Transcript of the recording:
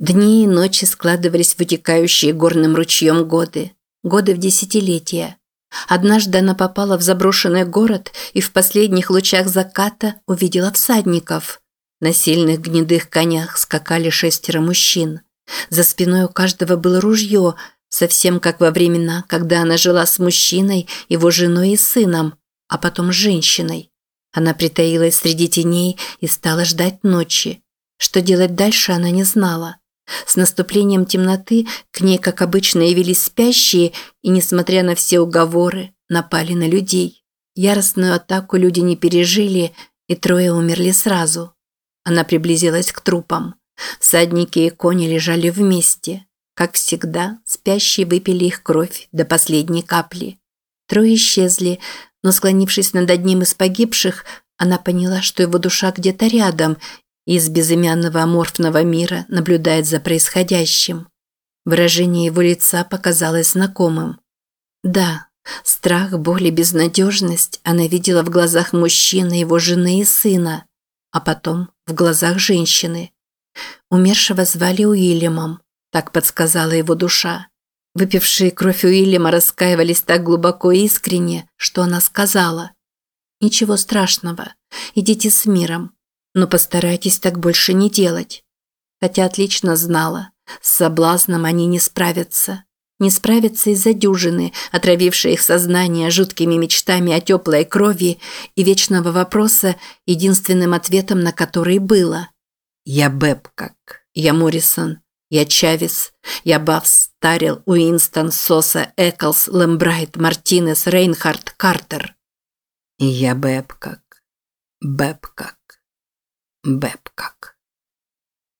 Дни и ночи складывались в вытекающие горным ручьем годы. Годы в десятилетия. Однажды она попала в заброшенный город и в последних лучах заката увидела всадников. На сильных гнедых конях скакали шестеро мужчин. За спиной у каждого было ружье, совсем как во времена, когда она жила с мужчиной, его женой и сыном, а потом с женщиной. Она притаилась среди теней и стала ждать ночи. Что делать дальше, она не знала. С наступлением темноты к ней, как обычно, явились спящие и, несмотря на все уговоры, напали на людей. Яростную атаку люди не пережили, и трое умерли сразу. Она приблизилась к трупам. Всадники и кони лежали вместе. Как всегда, спящие выпили их кровь до последней капли. Трое исчезли, но, склонившись над одним из погибших, она поняла, что его душа где-то рядом из безымянного аморфного мира наблюдает за происходящим. Выражение его лица показалось знакомым. Да, страх, боль и безнадежность она видела в глазах мужчины, его жены и сына, а потом в глазах женщины. Умершего звали Уильямом, так подсказала его душа. Выпившие кровь Уильяма раскаивались так глубоко и искренне, что она сказала «Ничего страшного, идите с миром, но постарайтесь так больше не делать. Хотя отлично знала, с соблазном они не справятся. Не справятся из-за дюжины, отравившей их сознание жуткими мечтами о теплой крови и вечного вопроса, единственным ответом на который было «Я Бэбкак, я Моррисон, я Чавес, я Бафс, Тарил, Уинстон, Соса, Эклс, Лембрайт, Мартинес, Рейнхард, Картер». Я Бэбкак, Бэбкак. Бэбкак.